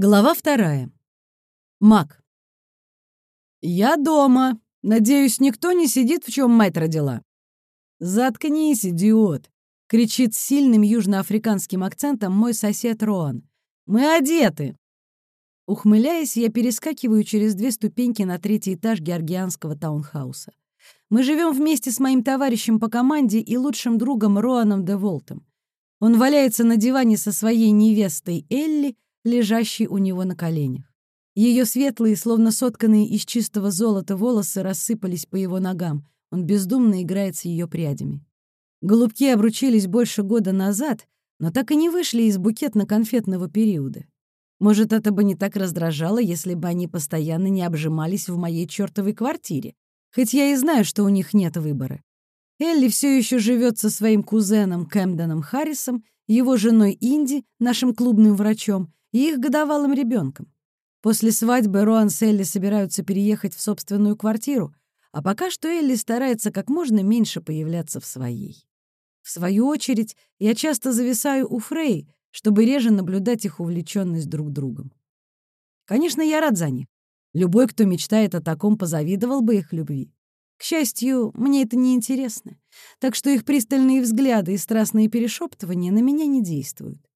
Глава вторая. Мак. «Я дома. Надеюсь, никто не сидит, в чем мать родила». «Заткнись, идиот!» — кричит с сильным южноафриканским акцентом мой сосед Роан. «Мы одеты!» Ухмыляясь, я перескакиваю через две ступеньки на третий этаж георгианского таунхауса. Мы живем вместе с моим товарищем по команде и лучшим другом Роаном де Волтом. Он валяется на диване со своей невестой Элли — лежащей у него на коленях. Ее светлые, словно сотканные из чистого золота волосы, рассыпались по его ногам. Он бездумно играет с ее прядями. Голубки обручились больше года назад, но так и не вышли из букетно-конфетного периода. Может, это бы не так раздражало, если бы они постоянно не обжимались в моей чертовой квартире, хоть я и знаю, что у них нет выбора. Элли все еще живет со своим кузеном Кэмденом Харрисом, его женой Инди, нашим клубным врачом, и их годовалым ребенком. После свадьбы Роан с Элли собираются переехать в собственную квартиру, а пока что Элли старается как можно меньше появляться в своей. В свою очередь, я часто зависаю у Фрей, чтобы реже наблюдать их увлеченность друг другом. Конечно, я рад за них. Любой, кто мечтает о таком, позавидовал бы их любви. К счастью, мне это не интересно, так что их пристальные взгляды и страстные перешептывания на меня не действуют.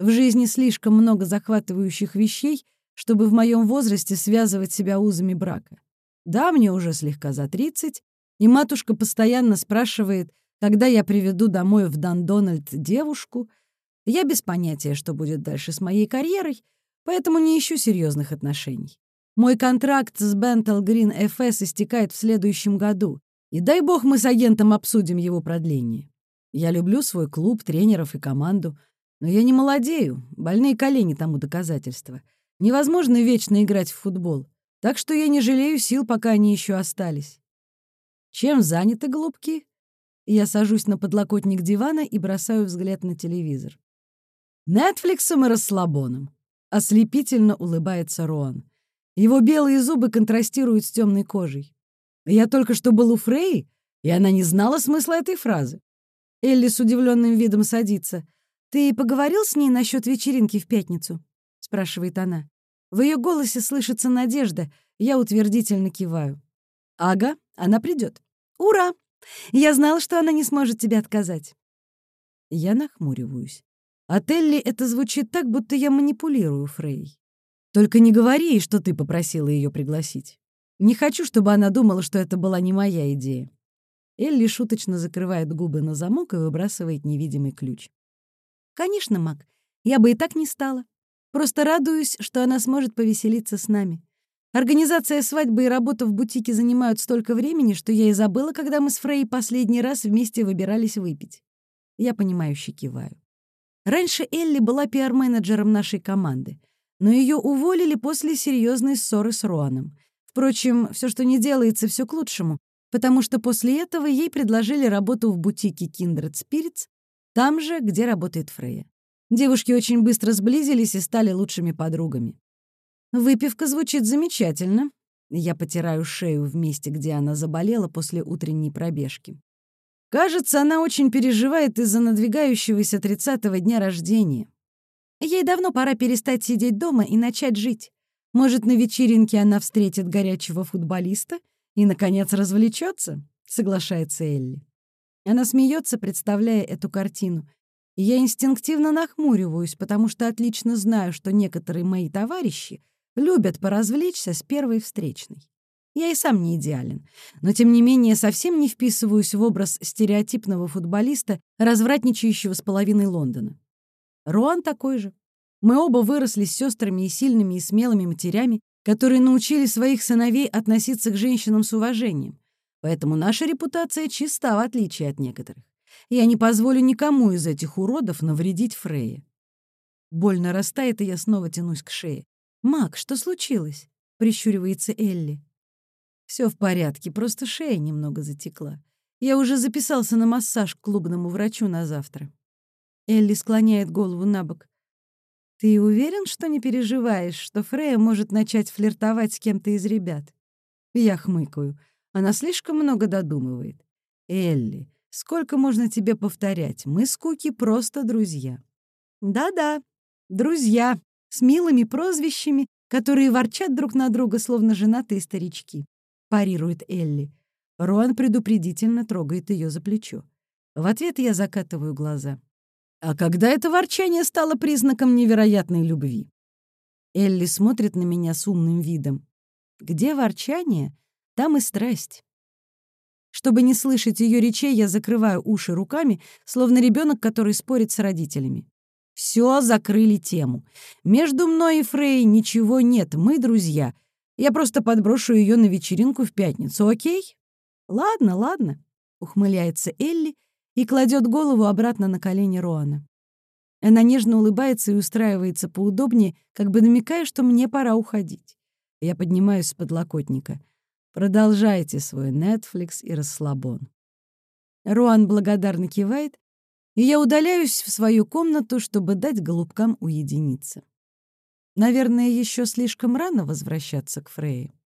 В жизни слишком много захватывающих вещей, чтобы в моем возрасте связывать себя узами брака. Да, мне уже слегка за 30, и матушка постоянно спрашивает, когда я приведу домой в Дандональд девушку. Я без понятия, что будет дальше с моей карьерой, поэтому не ищу серьезных отношений. Мой контракт с Бентл Грин FS истекает в следующем году, и дай бог мы с агентом обсудим его продление. Я люблю свой клуб, тренеров и команду — но я не молодею, больные колени тому доказательство. Невозможно вечно играть в футбол, так что я не жалею сил, пока они еще остались. Чем заняты голубки? Я сажусь на подлокотник дивана и бросаю взгляд на телевизор. Нетфликсом и расслабоном. Ослепительно улыбается Роан. Его белые зубы контрастируют с темной кожей. Я только что был у Фрей, и она не знала смысла этой фразы. Элли с удивленным видом садится — «Ты поговорил с ней насчет вечеринки в пятницу?» — спрашивает она. В ее голосе слышится надежда, я утвердительно киваю. «Ага, она придет. Ура! Я знала, что она не сможет тебе отказать». Я нахмуриваюсь. От Элли это звучит так, будто я манипулирую Фрей. Только не говори ей, что ты попросила ее пригласить. Не хочу, чтобы она думала, что это была не моя идея. Элли шуточно закрывает губы на замок и выбрасывает невидимый ключ. «Конечно, Мак, я бы и так не стала. Просто радуюсь, что она сможет повеселиться с нами. Организация свадьбы и работа в бутике занимают столько времени, что я и забыла, когда мы с Фрей последний раз вместе выбирались выпить. Я понимающе киваю. Раньше Элли была пиар-менеджером нашей команды, но ее уволили после серьезной ссоры с Руаном. Впрочем, все, что не делается, все к лучшему, потому что после этого ей предложили работу в бутике Kindred Spirits, там же, где работает Фрея. Девушки очень быстро сблизились и стали лучшими подругами. Выпивка звучит замечательно. Я потираю шею в месте, где она заболела после утренней пробежки. Кажется, она очень переживает из-за надвигающегося тридцатого дня рождения. Ей давно пора перестать сидеть дома и начать жить. Может, на вечеринке она встретит горячего футболиста и, наконец, развлечется, соглашается Элли. Она смеется, представляя эту картину. И я инстинктивно нахмуриваюсь, потому что отлично знаю, что некоторые мои товарищи любят поразвлечься с первой встречной. Я и сам не идеален, но тем не менее совсем не вписываюсь в образ стереотипного футболиста, развратничающего с половиной Лондона. Руан такой же. Мы оба выросли с сестрами и сильными и смелыми матерями, которые научили своих сыновей относиться к женщинам с уважением, Поэтому наша репутация чиста, в отличие от некоторых. Я не позволю никому из этих уродов навредить Фрейе. Больно растает, и я снова тянусь к шее. «Мак, что случилось?» — прищуривается Элли. Все в порядке, просто шея немного затекла. Я уже записался на массаж к клубному врачу на завтра». Элли склоняет голову на бок. «Ты уверен, что не переживаешь, что Фрея может начать флиртовать с кем-то из ребят?» Я хмыкаю. Она слишком много додумывает. Элли, сколько можно тебе повторять? Мы с Куки просто друзья. Да-да, друзья, с милыми прозвищами, которые ворчат друг на друга, словно женатые старички», — парирует Элли. Роан предупредительно трогает ее за плечо. В ответ я закатываю глаза. А когда это ворчание стало признаком невероятной любви? Элли смотрит на меня с умным видом. Где ворчание, там и страсть. Чтобы не слышать ее речей, я закрываю уши руками, словно ребенок, который спорит с родителями. Все, закрыли тему. Между мной и Фрей ничего нет, мы друзья. Я просто подброшу ее на вечеринку в пятницу, окей? Ладно, ладно, ухмыляется Элли и кладет голову обратно на колени Роана. Она нежно улыбается и устраивается поудобнее, как бы намекая, что мне пора уходить. Я поднимаюсь с подлокотника. Продолжайте свой Netflix и расслабон. Руан благодарно кивает, и я удаляюсь в свою комнату, чтобы дать голубкам уединиться. Наверное, еще слишком рано возвращаться к Фрейе.